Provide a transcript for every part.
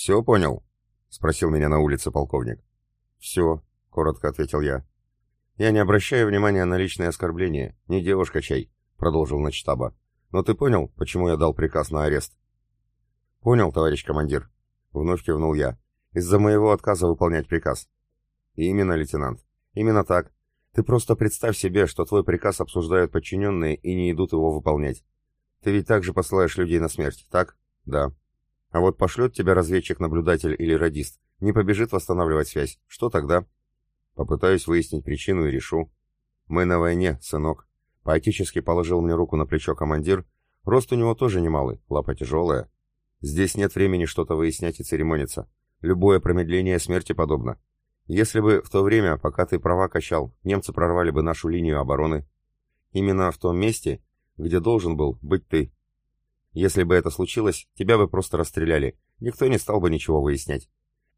«Все понял?» — спросил меня на улице полковник. «Все», — коротко ответил я. «Я не обращаю внимания на личные оскорбления. Не девушка чай», — продолжил начтаба. «Но ты понял, почему я дал приказ на арест?» «Понял, товарищ командир», — вновь кивнул я. «Из-за моего отказа выполнять приказ». «Именно, лейтенант. Именно так. Ты просто представь себе, что твой приказ обсуждают подчиненные и не идут его выполнять. Ты ведь также посылаешь людей на смерть, так? Да. А вот пошлет тебя разведчик-наблюдатель или радист, не побежит восстанавливать связь. Что тогда? Попытаюсь выяснить причину и решу. Мы на войне, сынок. Поотечески положил мне руку на плечо командир. Рост у него тоже немалый, лапа тяжелая. Здесь нет времени что-то выяснять и церемониться. Любое промедление смерти подобно. Если бы в то время, пока ты права качал, немцы прорвали бы нашу линию обороны. Именно в том месте, где должен был быть ты. Если бы это случилось, тебя бы просто расстреляли. Никто не стал бы ничего выяснять.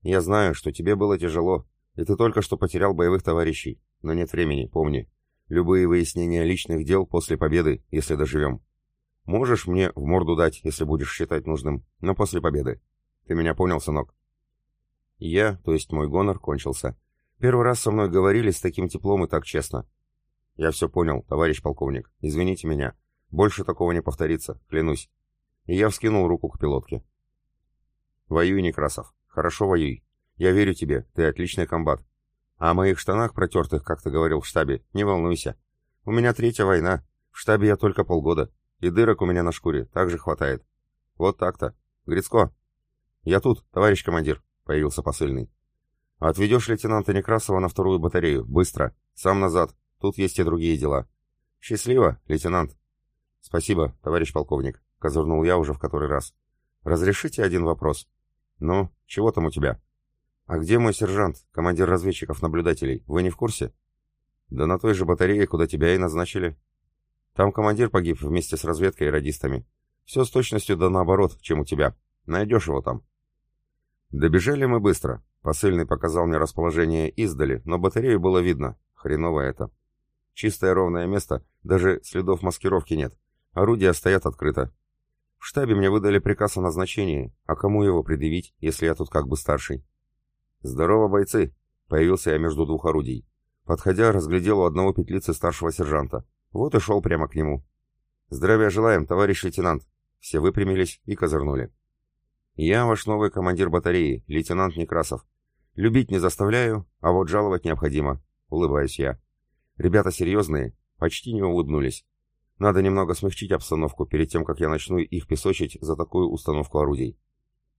Я знаю, что тебе было тяжело, и ты только что потерял боевых товарищей. Но нет времени, помни. Любые выяснения личных дел после победы, если доживем. Можешь мне в морду дать, если будешь считать нужным, но после победы. Ты меня понял, сынок? Я, то есть мой гонор, кончился. Первый раз со мной говорили с таким теплом и так честно. Я все понял, товарищ полковник. Извините меня. Больше такого не повторится, клянусь. И я вскинул руку к пилотке. Воюй, Некрасов. Хорошо воюй. Я верю тебе, ты отличный комбат. А о моих штанах протертых, как ты говорил в штабе, не волнуйся. У меня третья война. В штабе я только полгода. И дырок у меня на шкуре также хватает. Вот так-то. Грицко. Я тут, товарищ командир, появился посыльный. Отведешь лейтенанта Некрасова на вторую батарею. Быстро. Сам назад. Тут есть и другие дела. Счастливо, лейтенант. «Спасибо, товарищ полковник», — козырнул я уже в который раз. «Разрешите один вопрос?» «Ну, чего там у тебя?» «А где мой сержант, командир разведчиков-наблюдателей? Вы не в курсе?» «Да на той же батарее, куда тебя и назначили». «Там командир погиб вместе с разведкой и радистами. Все с точностью да наоборот, чем у тебя. Найдешь его там». Добежали мы быстро. Посыльный показал мне расположение издали, но батарею было видно. Хреново это. Чистое ровное место, даже следов маскировки нет. Орудия стоят открыто. В штабе мне выдали приказ о назначении, а кому его предъявить, если я тут как бы старший? «Здорово, бойцы!» — появился я между двух орудий. Подходя, разглядел у одного петлицы старшего сержанта. Вот и шел прямо к нему. «Здравия желаем, товарищ лейтенант!» Все выпрямились и козырнули. «Я ваш новый командир батареи, лейтенант Некрасов. Любить не заставляю, а вот жаловать необходимо», — улыбаюсь я. Ребята серьезные, почти не улыбнулись. Надо немного смягчить обстановку перед тем, как я начну их песочить за такую установку орудий.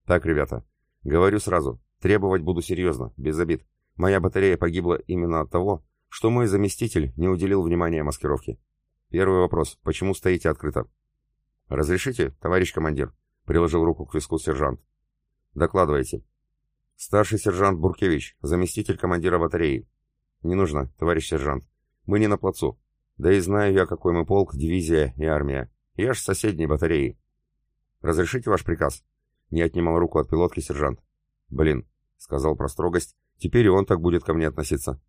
Так, ребята, говорю сразу, требовать буду серьезно, без обид. Моя батарея погибла именно от того, что мой заместитель не уделил внимания маскировке. Первый вопрос, почему стоите открыто? Разрешите, товарищ командир? Приложил руку к виску сержант. Докладывайте. Старший сержант Буркевич, заместитель командира батареи. Не нужно, товарищ сержант. Мы не на плацу. Да и знаю я, какой мы полк, дивизия и армия. Я ж соседней батареи. Разрешите ваш приказ? Не отнимал руку от пилотки сержант. Блин, сказал про строгость. Теперь и он так будет ко мне относиться.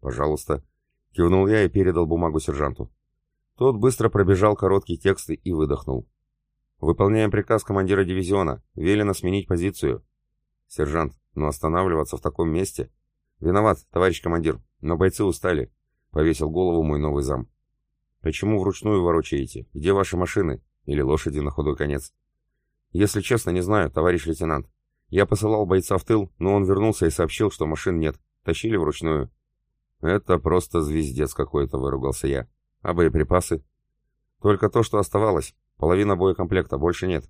Пожалуйста. Кивнул я и передал бумагу сержанту. Тот быстро пробежал короткие тексты и выдохнул. «Выполняем приказ командира дивизиона. Велено сменить позицию». «Сержант, но останавливаться в таком месте...» «Виноват, товарищ командир, но бойцы устали. — повесил голову мой новый зам. «Почему вручную ворочаете? Где ваши машины? Или лошади на худой конец?» «Если честно, не знаю, товарищ лейтенант. Я посылал бойца в тыл, но он вернулся и сообщил, что машин нет. Тащили вручную». «Это просто звездец какой-то», — выругался я. «А боеприпасы?» «Только то, что оставалось. Половина боекомплекта, больше нет».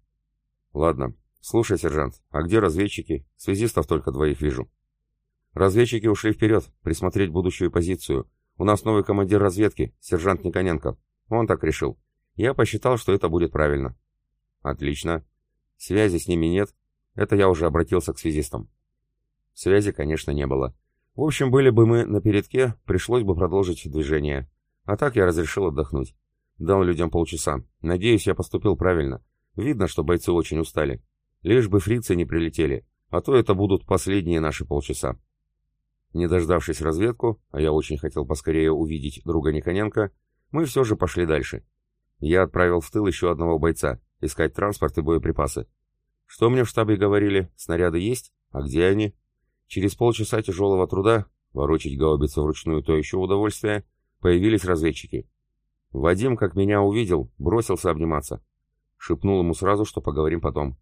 «Ладно. Слушай, сержант, а где разведчики? Связистов только двоих вижу». «Разведчики ушли вперед, присмотреть будущую позицию, у нас новый командир разведки, сержант Никоненко. Он так решил. Я посчитал, что это будет правильно. Отлично. Связи с ними нет. Это я уже обратился к связистам. Связи, конечно, не было. В общем, были бы мы на передке, пришлось бы продолжить движение. А так я разрешил отдохнуть. Дал людям полчаса. Надеюсь, я поступил правильно. Видно, что бойцы очень устали. Лишь бы фрицы не прилетели, а то это будут последние наши полчаса. Не дождавшись разведку, а я очень хотел поскорее увидеть друга Никоненко, мы все же пошли дальше. Я отправил в тыл еще одного бойца, искать транспорт и боеприпасы. Что мне в штабе говорили? Снаряды есть? А где они? Через полчаса тяжелого труда, ворочить гаубицу вручную то еще удовольствие, появились разведчики. Вадим, как меня увидел, бросился обниматься. Шепнул ему сразу, что поговорим потом.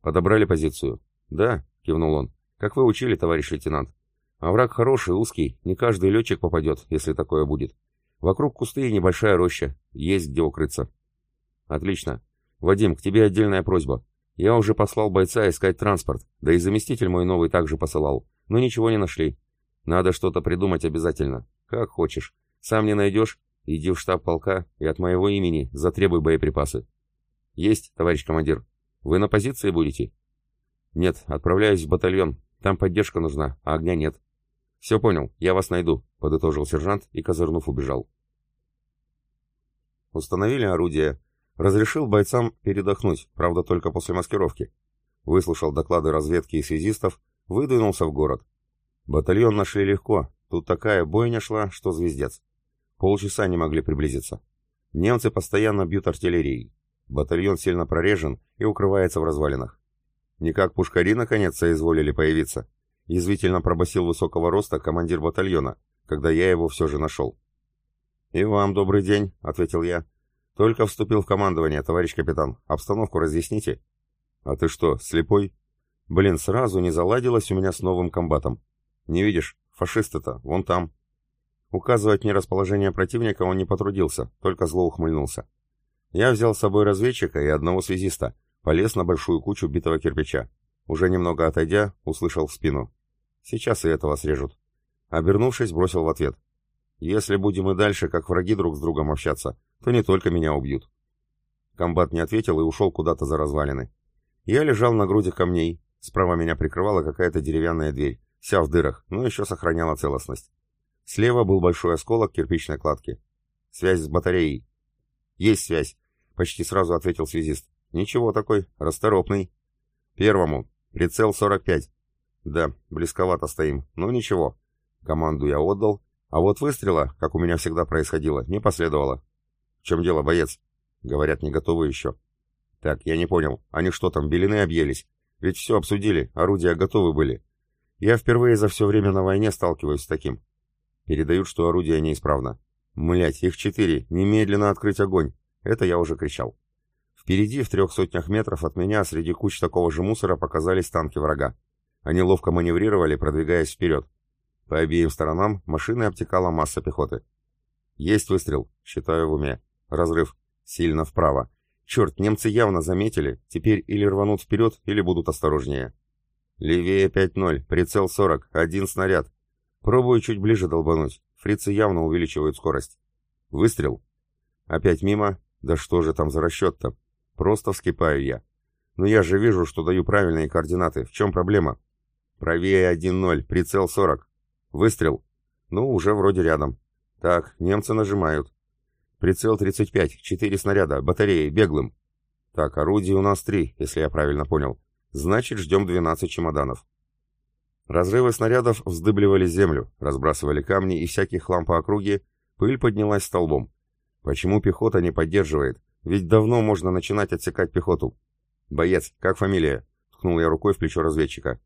«Подобрали позицию?» «Да», — кивнул он. «Как вы учили, товарищ лейтенант. А враг хороший, узкий, не каждый летчик попадет, если такое будет. Вокруг кусты и небольшая роща, есть где укрыться». «Отлично. Вадим, к тебе отдельная просьба. Я уже послал бойца искать транспорт, да и заместитель мой новый также посылал, но ничего не нашли. Надо что-то придумать обязательно. Как хочешь. Сам не найдешь, иди в штаб полка и от моего имени затребуй боеприпасы. Есть, товарищ командир. Вы на позиции будете? Нет, отправляюсь в батальон. Там поддержка нужна, а огня нет. Все понял, я вас найду, подытожил сержант и, козырнув, убежал. Установили орудие. Разрешил бойцам передохнуть, правда, только после маскировки. Выслушал доклады разведки и связистов, выдвинулся в город. Батальон нашли легко, тут такая бойня шла, что звездец. Полчаса не могли приблизиться. Немцы постоянно бьют артиллерией. Батальон сильно прорежен и укрывается в развалинах. Не как пушкари наконец соизволили появиться. Язвительно пробасил высокого роста командир батальона, когда я его все же нашел. «И вам добрый день», — ответил я. «Только вступил в командование, товарищ капитан. Обстановку разъясните». «А ты что, слепой?» «Блин, сразу не заладилось у меня с новым комбатом. Не видишь, фашисты-то, вон там». Указывать мне расположение противника он не потрудился, только зло ухмыльнулся. Я взял с собой разведчика и одного связиста, полез на большую кучу битого кирпича. Уже немного отойдя, услышал в спину. Сейчас и этого срежут. Обернувшись, бросил в ответ. Если будем и дальше, как враги друг с другом общаться, то не только меня убьют. Комбат не ответил и ушел куда-то за развалины. Я лежал на груди камней. Справа меня прикрывала какая-то деревянная дверь, вся в дырах, но еще сохраняла целостность. Слева был большой осколок кирпичной кладки. Связь с батареей. Есть связь, почти сразу ответил связист. Ничего такой, расторопный. Первому. Прицел 45. Да, близковато стоим, но ничего. Команду я отдал, а вот выстрела, как у меня всегда происходило, не последовало. В чем дело, боец? Говорят, не готовы еще. Так, я не понял, они что там, белины объелись? Ведь все обсудили, орудия готовы были. Я впервые за все время на войне сталкиваюсь с таким. Передают, что орудие неисправно. Млять, их четыре, немедленно открыть огонь. Это я уже кричал. Впереди, в трех сотнях метров от меня, среди куч такого же мусора показались танки врага. Они ловко маневрировали, продвигаясь вперед. По обеим сторонам машины обтекала масса пехоты. Есть выстрел, считаю в уме. Разрыв. Сильно вправо. Черт, немцы явно заметили. Теперь или рванут вперед, или будут осторожнее. Левее 5-0, прицел 40, один снаряд. Пробую чуть ближе долбануть. Фрицы явно увеличивают скорость. Выстрел. Опять мимо. Да что же там за расчет-то? Просто вскипаю я. Но я же вижу, что даю правильные координаты. В чем проблема? Правее 1-0, прицел 40. Выстрел. Ну, уже вроде рядом. Так, немцы нажимают. Прицел 35, 4 снаряда, батареи, беглым. Так, орудий у нас 3, если я правильно понял. Значит, ждем 12 чемоданов. Разрывы снарядов вздыбливали землю, разбрасывали камни и всякий хлам по округе, пыль поднялась столбом. Почему пехота не поддерживает? Ведь давно можно начинать отсекать пехоту. «Боец, как фамилия?» — ткнул я рукой в плечо разведчика.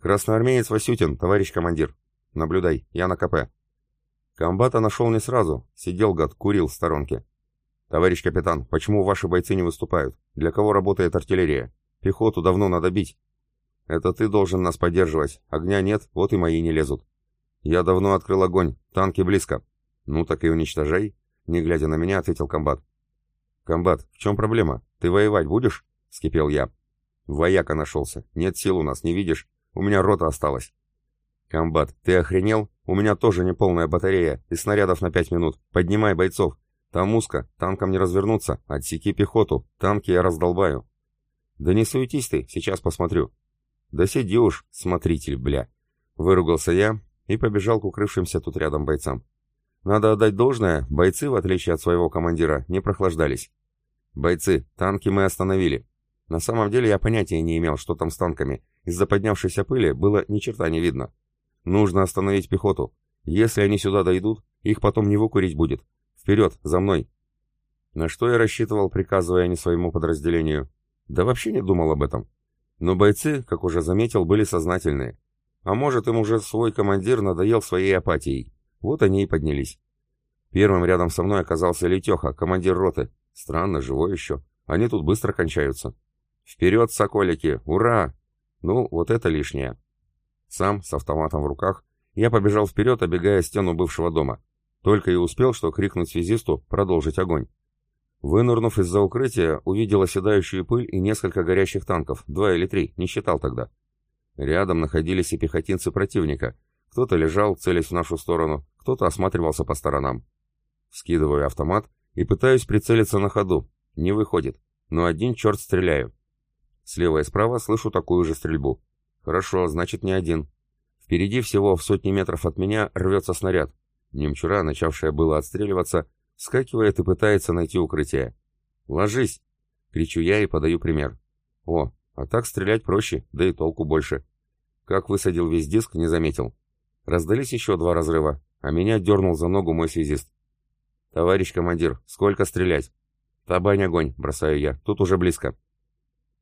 «Красноармеец Васютин, товарищ командир. Наблюдай, я на КП». Комбата нашел не сразу, сидел гад, курил в сторонке. «Товарищ капитан, почему ваши бойцы не выступают? Для кого работает артиллерия? Пехоту давно надо бить. Это ты должен нас поддерживать. Огня нет, вот и мои не лезут. Я давно открыл огонь, танки близко. Ну так и уничтожай, не глядя на меня, ответил комбат. Комбат, в чем проблема? Ты воевать будешь? Вскипел я. Вояка нашелся. Нет сил у нас, не видишь? У меня рота осталась. Комбат, ты охренел? У меня тоже неполная батарея и снарядов на пять минут. Поднимай бойцов. Там узко, танкам не развернуться. Отсеки пехоту, танки я раздолбаю. Да не суетись ты, сейчас посмотрю. «Да сиди уж, смотритель, бля!» Выругался я и побежал к укрывшимся тут рядом бойцам. Надо отдать должное, бойцы, в отличие от своего командира, не прохлаждались. «Бойцы, танки мы остановили. На самом деле я понятия не имел, что там с танками. Из-за поднявшейся пыли было ни черта не видно. Нужно остановить пехоту. Если они сюда дойдут, их потом не выкурить будет. Вперед, за мной!» На что я рассчитывал, приказывая не своему подразделению? Да вообще не думал об этом. Но бойцы, как уже заметил, были сознательные. А может, им уже свой командир надоел своей апатией. Вот они и поднялись. Первым рядом со мной оказался Летеха, командир роты. Странно, живой еще. Они тут быстро кончаются. Вперед, соколики! Ура! Ну, вот это лишнее. Сам, с автоматом в руках, я побежал вперед, обегая стену бывшего дома. Только и успел, что крикнуть связисту продолжить огонь. Вынырнув из-за укрытия, увидел оседающую пыль и несколько горящих танков, два или три, не считал тогда. Рядом находились и пехотинцы противника. Кто-то лежал, целясь в нашу сторону, кто-то осматривался по сторонам. Скидываю автомат и пытаюсь прицелиться на ходу. Не выходит, но один черт стреляю. Слева и справа слышу такую же стрельбу. Хорошо, значит не один. Впереди всего в сотни метров от меня рвется снаряд. Немчура, начавшая было отстреливаться, скакивает и пытается найти укрытие. «Ложись!» — кричу я и подаю пример. «О, а так стрелять проще, да и толку больше». Как высадил весь диск, не заметил. Раздались еще два разрыва, а меня дернул за ногу мой связист. «Товарищ командир, сколько стрелять?» «Табань огонь», — бросаю я, — «тут уже близко».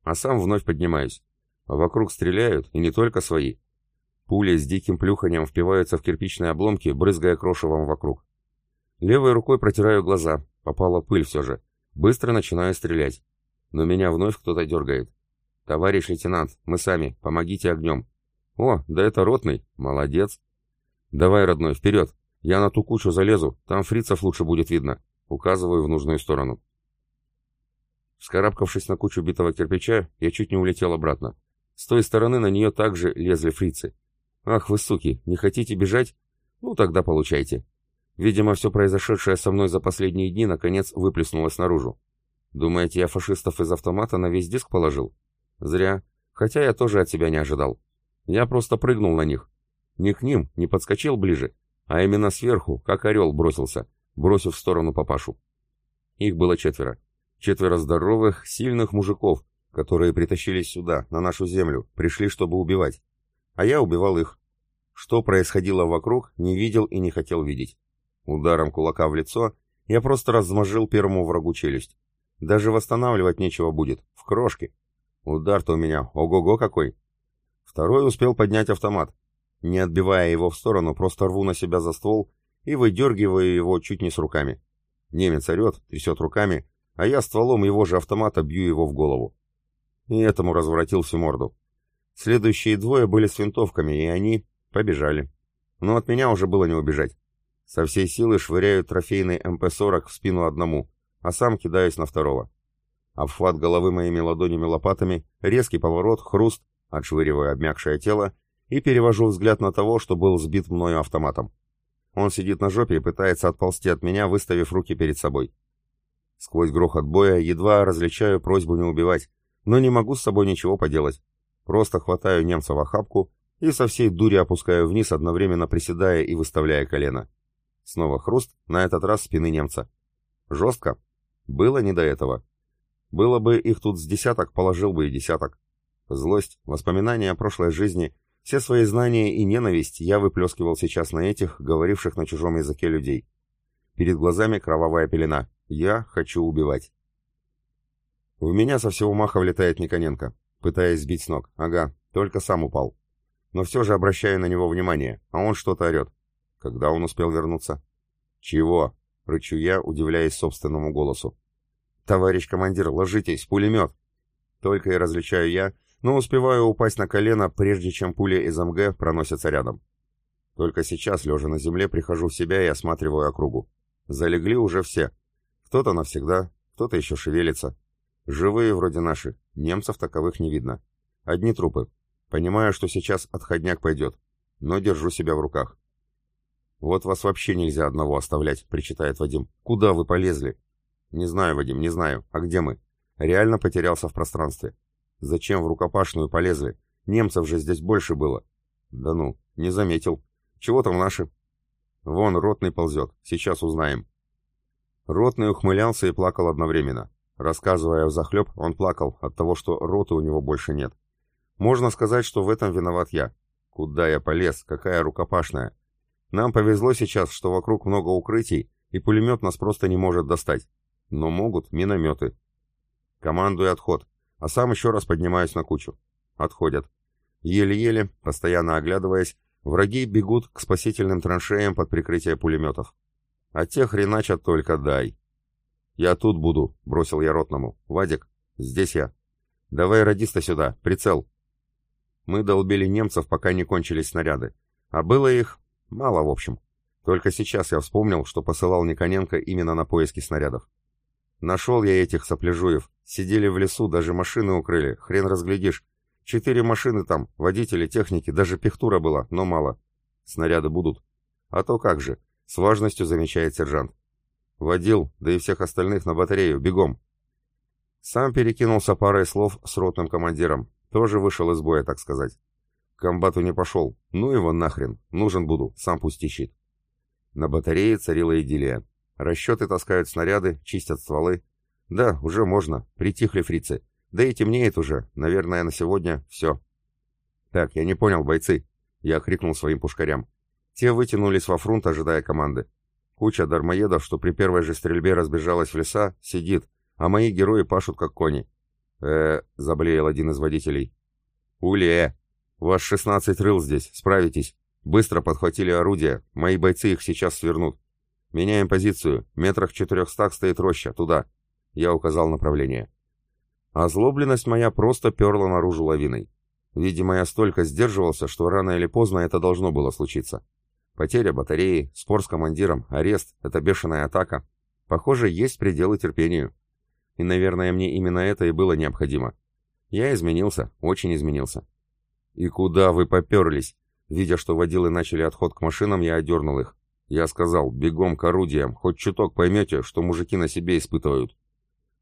А сам вновь поднимаюсь. Вокруг стреляют, и не только свои. Пули с диким плюханием впиваются в кирпичные обломки, брызгая крошевом вокруг. Левой рукой протираю глаза. Попала пыль все же. Быстро начинаю стрелять. Но меня вновь кто-то дергает. «Товарищ лейтенант, мы сами, помогите огнем». «О, да это ротный, молодец». «Давай, родной, вперед, я на ту кучу залезу, там фрицев лучше будет видно». Указываю в нужную сторону. Вскарабкавшись на кучу битого кирпича, я чуть не улетел обратно. С той стороны на нее также лезли фрицы. «Ах вы, суки, не хотите бежать? Ну тогда получайте». Видимо, все произошедшее со мной за последние дни наконец выплеснулось наружу. Думаете, я фашистов из автомата на весь диск положил? Зря. Хотя я тоже от себя не ожидал. Я просто прыгнул на них. Не к ним, не подскочил ближе, а именно сверху, как орел бросился, бросив в сторону папашу. Их было четверо. Четверо здоровых, сильных мужиков, которые притащились сюда, на нашу землю, пришли, чтобы убивать а я убивал их. Что происходило вокруг, не видел и не хотел видеть. Ударом кулака в лицо я просто размажил первому врагу челюсть. Даже восстанавливать нечего будет, в крошке. Удар-то у меня, ого-го какой. Второй успел поднять автомат. Не отбивая его в сторону, просто рву на себя за ствол и выдергиваю его чуть не с руками. Немец орет, трясет руками, а я стволом его же автомата бью его в голову. И этому разворотил всю морду. Следующие двое были с винтовками, и они побежали. Но от меня уже было не убежать. Со всей силы швыряю трофейный МП-40 в спину одному, а сам кидаюсь на второго. Обхват головы моими ладонями-лопатами, резкий поворот, хруст, отшвыриваю обмякшее тело и перевожу взгляд на того, что был сбит мною автоматом. Он сидит на жопе и пытается отползти от меня, выставив руки перед собой. Сквозь грохот боя едва различаю просьбу не убивать, но не могу с собой ничего поделать. Просто хватаю немца в охапку и со всей дури опускаю вниз, одновременно приседая и выставляя колено. Снова хруст, на этот раз спины немца. Жестко? Было не до этого. Было бы их тут с десяток, положил бы и десяток. Злость, воспоминания о прошлой жизни, все свои знания и ненависть я выплескивал сейчас на этих, говоривших на чужом языке людей. Перед глазами кровавая пелена. Я хочу убивать. В меня со всего маха влетает Никоненко пытаясь сбить с ног. Ага, только сам упал. Но все же обращаю на него внимание, а он что-то орет. Когда он успел вернуться? «Чего?» — рычу я, удивляясь собственному голосу. «Товарищ командир, ложитесь, пулемет!» Только и различаю я, но успеваю упасть на колено, прежде чем пуля из МГ проносится рядом. Только сейчас, лежа на земле, прихожу в себя и осматриваю округу. Залегли уже все. Кто-то навсегда, кто-то еще шевелится. Живые вроде наши, немцев таковых не видно. Одни трупы. Понимаю, что сейчас отходняк пойдет, но держу себя в руках. «Вот вас вообще нельзя одного оставлять», — причитает Вадим. «Куда вы полезли?» «Не знаю, Вадим, не знаю. А где мы?» «Реально потерялся в пространстве». «Зачем в рукопашную полезли? Немцев же здесь больше было». «Да ну, не заметил. Чего там наши?» «Вон, ротный ползет. Сейчас узнаем». Ротный ухмылялся и плакал одновременно. Рассказывая взахлеб, он плакал от того, что роты у него больше нет. Можно сказать, что в этом виноват я. Куда я полез? Какая рукопашная? Нам повезло сейчас, что вокруг много укрытий, и пулемет нас просто не может достать. Но могут минометы. Командую отход, а сам еще раз поднимаюсь на кучу. Отходят. Еле-еле, постоянно оглядываясь, враги бегут к спасительным траншеям под прикрытие пулеметов. А тех хреначат только дай. «Я тут буду», — бросил я ротному. «Вадик, здесь я. Давай радиста сюда, прицел». Мы долбили немцев, пока не кончились снаряды. А было их мало, в общем. Только сейчас я вспомнил, что посылал Никоненко именно на поиски снарядов. Нашел я этих сопляжуев. Сидели в лесу, даже машины укрыли, хрен разглядишь. Четыре машины там, водители, техники, даже пехтура была, но мало. Снаряды будут. А то как же, с важностью замечает сержант. Водил, да и всех остальных на батарею, бегом. Сам перекинулся парой слов с ротным командиром. Тоже вышел из боя, так сказать. К комбату не пошел. Ну его нахрен. Нужен буду, сам пусть ищет. На батарее царила идиллия. Расчеты таскают снаряды, чистят стволы. Да, уже можно. Притихли фрицы. Да и темнеет уже. Наверное, на сегодня все. Так, я не понял, бойцы. Я крикнул своим пушкарям. Те вытянулись во фронт, ожидая команды. Куча дармоедов, что при первой же стрельбе разбежалась в леса, сидит, а мои герои пашут как кони. э заблеял один из водителей. «Уле! Ваш шестнадцать рыл здесь, справитесь. Быстро подхватили орудия, мои бойцы их сейчас свернут. Меняем позицию, метрах четырехстах стоит роща, туда». Я указал направление. Озлобленность моя просто перла наружу лавиной. Видимо, я столько сдерживался, что рано или поздно это должно было случиться. Потеря батареи, спор с командиром, арест — это бешеная атака. Похоже, есть пределы терпению. И, наверное, мне именно это и было необходимо. Я изменился, очень изменился. «И куда вы поперлись?» Видя, что водилы начали отход к машинам, я одернул их. Я сказал, бегом к орудиям, хоть чуток поймете, что мужики на себе испытывают.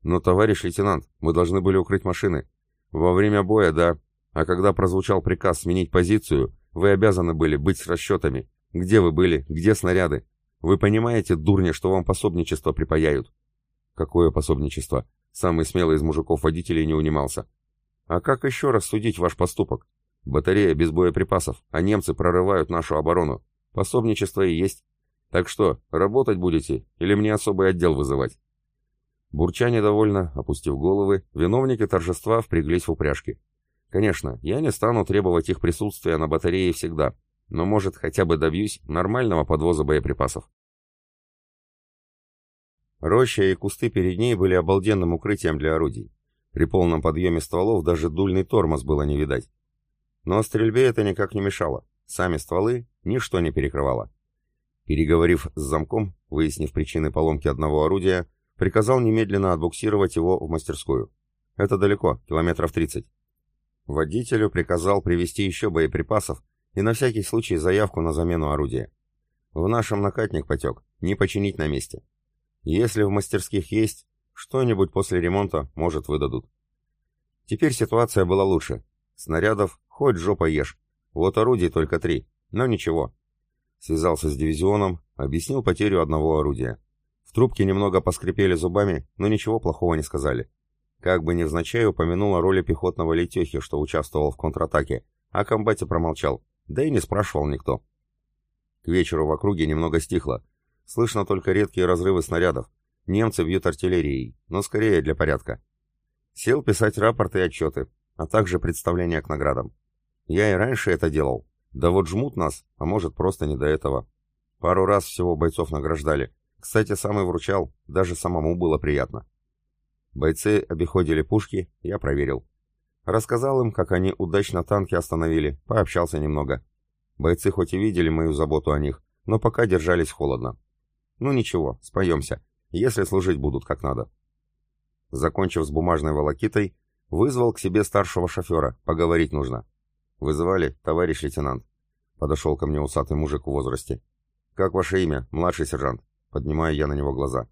Но, товарищ лейтенант, мы должны были укрыть машины. Во время боя, да. А когда прозвучал приказ сменить позицию, вы обязаны были быть с расчетами. Где вы были? Где снаряды? Вы понимаете, дурни, что вам пособничество припаяют? Какое пособничество? Самый смелый из мужиков-водителей не унимался. А как еще раз судить ваш поступок? Батарея без боеприпасов, а немцы прорывают нашу оборону. Пособничество и есть. Так что, работать будете или мне особый отдел вызывать? Бурча недовольно, опустив головы, виновники торжества впряглись в упряжки. Конечно, я не стану требовать их присутствия на батарее всегда, но, может, хотя бы добьюсь нормального подвоза боеприпасов. Роща и кусты перед ней были обалденным укрытием для орудий. При полном подъеме стволов даже дульный тормоз было не видать. Но стрельбе это никак не мешало. Сами стволы ничто не перекрывало. Переговорив с замком, выяснив причины поломки одного орудия, приказал немедленно отбуксировать его в мастерскую. Это далеко, километров 30. Водителю приказал привезти еще боеприпасов и на всякий случай заявку на замену орудия. В нашем накатник потек, не починить на месте. Если в мастерских есть, что-нибудь после ремонта, может, выдадут. Теперь ситуация была лучше. Снарядов хоть жопа ешь. Вот орудий только три, но ничего. Связался с дивизионом, объяснил потерю одного орудия. В трубке немного поскрипели зубами, но ничего плохого не сказали. Как бы невзначай упомянул о роли пехотного летехи, что участвовал в контратаке, а комбате промолчал. Да и не спрашивал никто. К вечеру в округе немного стихло. Слышно только редкие разрывы снарядов. Немцы бьют артиллерией, но скорее для порядка. Сел писать рапорты и отчеты, а также представления к наградам. Я и раньше это делал. Да вот жмут нас, а может просто не до этого. Пару раз всего бойцов награждали. Кстати, сам и вручал, даже самому было приятно. Бойцы обиходили пушки, я проверил. Рассказал им, как они удачно танки остановили, пообщался немного. Бойцы хоть и видели мою заботу о них, но пока держались холодно. Ну ничего, споемся, если служить будут как надо. Закончив с бумажной волокитой, вызвал к себе старшего шофера, поговорить нужно. «Вызывали, товарищ лейтенант?» Подошел ко мне усатый мужик в возрасте. «Как ваше имя, младший сержант?» Поднимаю я на него глаза.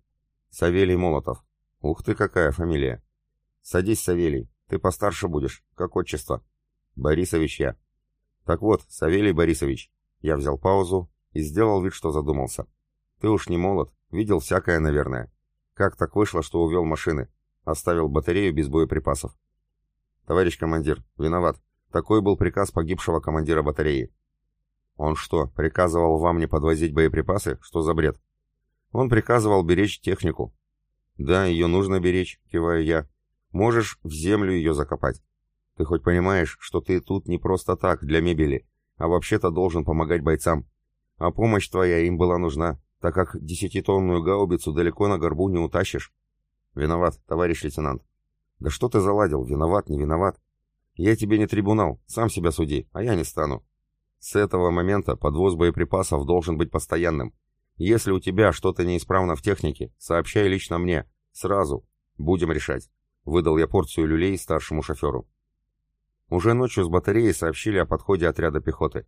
«Савелий Молотов». «Ух ты, какая фамилия!» «Садись, Савелий, ты постарше будешь. Как отчество? Борисович я. Так вот, Савелий Борисович. Я взял паузу и сделал вид, что задумался. Ты уж не молод, видел всякое, наверное. Как так вышло, что увел машины? Оставил батарею без боеприпасов. Товарищ командир, виноват. Такой был приказ погибшего командира батареи. Он что, приказывал вам не подвозить боеприпасы? Что за бред? Он приказывал беречь технику. Да, ее нужно беречь, киваю я. Можешь в землю ее закопать. Ты хоть понимаешь, что ты тут не просто так, для мебели, а вообще-то должен помогать бойцам. А помощь твоя им была нужна, так как десятитонную гаубицу далеко на горбу не утащишь. Виноват, товарищ лейтенант. Да что ты заладил, виноват, не виноват? Я тебе не трибунал, сам себя суди, а я не стану. С этого момента подвоз боеприпасов должен быть постоянным. Если у тебя что-то неисправно в технике, сообщай лично мне. Сразу. Будем решать. Выдал я порцию люлей старшему шоферу. Уже ночью с батареи сообщили о подходе отряда пехоты.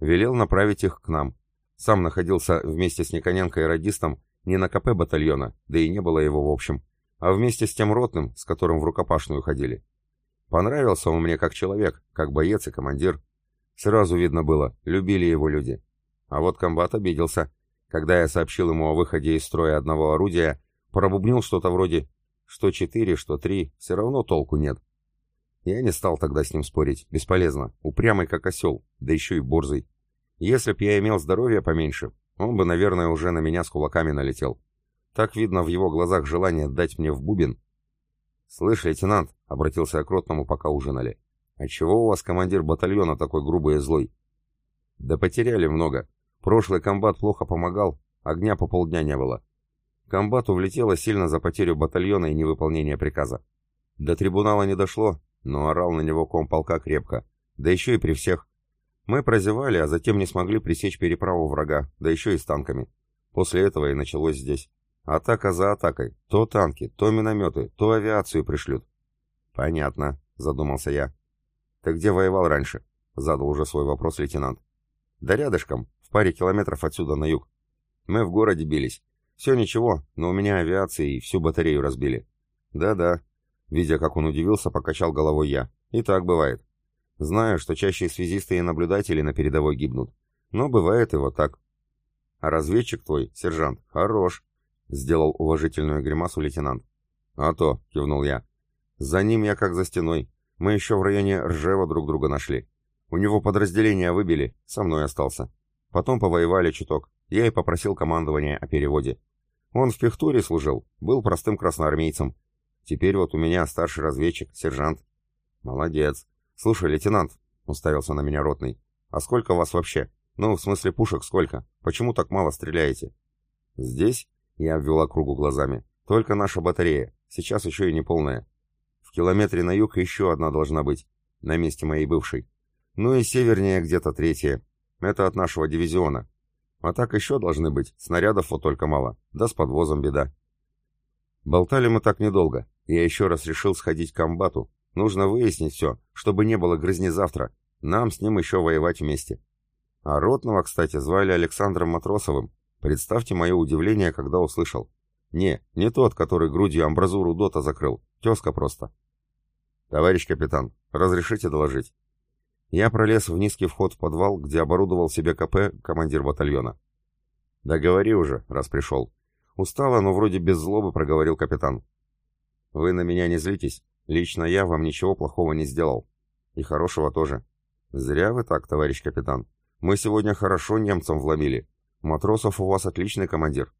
Велел направить их к нам. Сам находился вместе с Никоненко и радистом не на КП батальона, да и не было его в общем, а вместе с тем ротным, с которым в рукопашную ходили. Понравился он мне как человек, как боец и командир. Сразу видно было, любили его люди. А вот комбат обиделся. Когда я сообщил ему о выходе из строя одного орудия, пробубнил что-то вроде «что четыре, что три, все равно толку нет». Я не стал тогда с ним спорить, бесполезно, упрямый как осел, да еще и борзый. Если б я имел здоровье поменьше, он бы, наверное, уже на меня с кулаками налетел. Так видно в его глазах желание дать мне в бубен. «Слышь, лейтенант», — обратился я к ротному, пока ужинали, — «а чего у вас командир батальона такой грубый и злой?» «Да потеряли много. Прошлый комбат плохо помогал, огня по полдня не было. Комбату влетело сильно за потерю батальона и невыполнение приказа. До трибунала не дошло, но орал на него комполка крепко, да еще и при всех. Мы прозевали, а затем не смогли пресечь переправу врага, да еще и с танками. После этого и началось здесь. Атака за атакой. То танки, то минометы, то авиацию пришлют. Понятно, задумался я. Ты где воевал раньше? Задал уже свой вопрос лейтенант. Да рядышком, в паре километров отсюда на юг. Мы в городе бились. Все ничего, но у меня авиации всю батарею разбили. Да-да. Видя, как он удивился, покачал головой я. И так бывает. Знаю, что чаще связисты и наблюдатели на передовой гибнут. Но бывает и вот так. А разведчик твой, сержант, хорош. Сделал уважительную гримасу лейтенант. А то, кивнул я. За ним я как за стеной. Мы еще в районе Ржева друг друга нашли. У него подразделение выбили, со мной остался. Потом повоевали чуток. Я и попросил командования о переводе. Он в Пехтуре служил, был простым красноармейцем. Теперь вот у меня старший разведчик, сержант. Молодец. Слушай, лейтенант, уставился на меня ротный. А сколько вас вообще? Ну, в смысле пушек сколько? Почему так мало стреляете? Здесь, я обвела кругу глазами, только наша батарея, сейчас еще и не полная. В километре на юг еще одна должна быть, на месте моей бывшей. Ну и севернее где-то третья. Это от нашего дивизиона. А так еще должны быть, снарядов вот только мало, да с подвозом беда. Болтали мы так недолго. Я еще раз решил сходить к комбату. Нужно выяснить все, чтобы не было грызни завтра. Нам с ним еще воевать вместе. А Ротного, кстати, звали Александром Матросовым. Представьте мое удивление, когда услышал. Не, не тот, который грудью амбразуру дота закрыл. Тезка просто. Товарищ капитан, разрешите доложить? Я пролез в низкий вход в подвал, где оборудовал себе КП командир батальона. «Да говори уже, раз пришел». Устало, но вроде без злобы проговорил капитан. «Вы на меня не злитесь? Лично я вам ничего плохого не сделал. И хорошего тоже. Зря вы так, товарищ капитан. Мы сегодня хорошо немцам вломили. Матросов у вас отличный командир.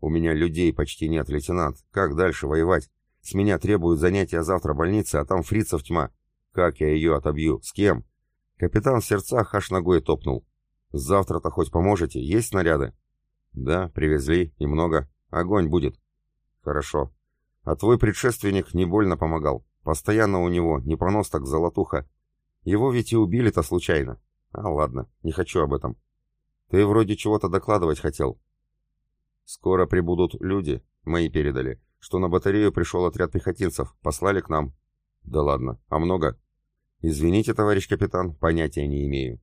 У меня людей почти нет, лейтенант. Как дальше воевать? С меня требуют занятия завтра больницы, а там фрицев тьма. Как я ее отобью? С кем? Капитан в сердцах аж ногой топнул. «Завтра-то хоть поможете? Есть снаряды?» «Да, привезли, и много. Огонь будет». «Хорошо. А твой предшественник не больно помогал. Постоянно у него не понос так золотуха. Его ведь и убили-то случайно. А ладно, не хочу об этом. Ты вроде чего-то докладывать хотел». «Скоро прибудут люди, мои передали, что на батарею пришел отряд пехотинцев, послали к нам». «Да ладно, а много?» «Извините, товарищ капитан, понятия не имею».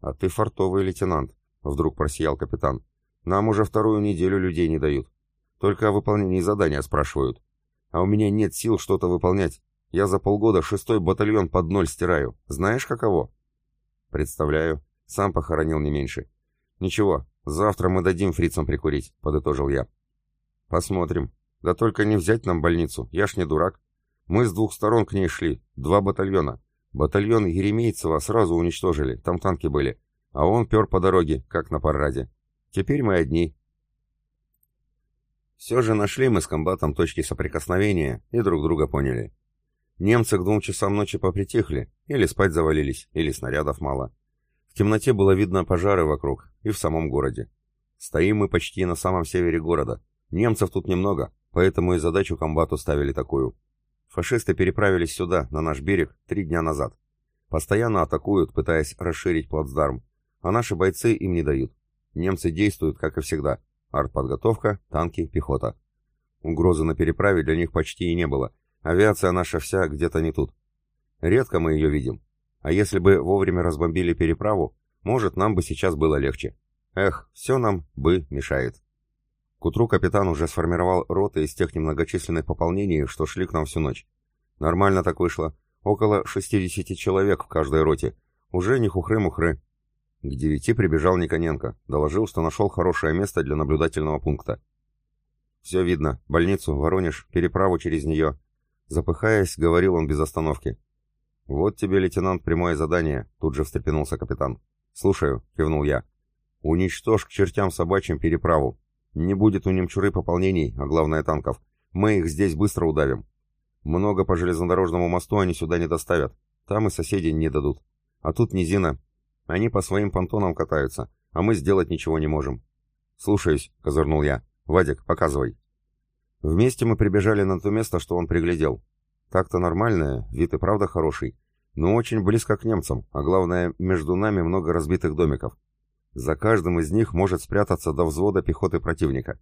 «А ты фартовый лейтенант», — вдруг просиял капитан. «Нам уже вторую неделю людей не дают. Только о выполнении задания спрашивают. А у меня нет сил что-то выполнять. Я за полгода шестой батальон под ноль стираю. Знаешь, каково?» «Представляю. Сам похоронил не меньше». «Ничего, завтра мы дадим фрицам прикурить», — подытожил я. «Посмотрим. Да только не взять нам больницу, я ж не дурак. Мы с двух сторон к ней шли, два батальона. Батальон Еремейцева сразу уничтожили, там танки были. А он пер по дороге, как на параде. Теперь мы одни. Все же нашли мы с комбатом точки соприкосновения и друг друга поняли. Немцы к двум часам ночи попритихли, или спать завалились, или снарядов мало. В темноте было видно пожары вокруг и в самом городе. Стоим мы почти на самом севере города. Немцев тут немного, поэтому и задачу комбату ставили такую. Фашисты переправились сюда, на наш берег, три дня назад. Постоянно атакуют, пытаясь расширить плацдарм, а наши бойцы им не дают. Немцы действуют, как и всегда. Артподготовка, танки, пехота. Угрозы на переправе для них почти и не было. Авиация наша вся где-то не тут. Редко мы ее видим. А если бы вовремя разбомбили переправу, может, нам бы сейчас было легче. Эх, все нам бы мешает. Утру капитан уже сформировал роты из тех немногочисленных пополнений, что шли к нам всю ночь. Нормально так вышло. Около 60 человек в каждой роте. Уже не хухры-мухры. К девяти прибежал Никоненко. Доложил, что нашел хорошее место для наблюдательного пункта. «Все видно. Больницу, Воронеж, переправу через нее». Запыхаясь, говорил он без остановки. «Вот тебе, лейтенант, прямое задание», — тут же встрепенулся капитан. «Слушаю», — кивнул я. «Уничтожь к чертям собачьим переправу. Не будет у немчуры пополнений, а главное танков. Мы их здесь быстро удавим. Много по железнодорожному мосту они сюда не доставят. Там и соседи не дадут. А тут низина. Они по своим понтонам катаются, а мы сделать ничего не можем. «Слушаюсь», — козырнул я. «Вадик, показывай». Вместе мы прибежали на то место, что он приглядел. Так-то нормальное, вид и правда хороший, но очень близко к немцам, а главное, между нами много разбитых домиков. За каждым из них может спрятаться до взвода пехоты противника.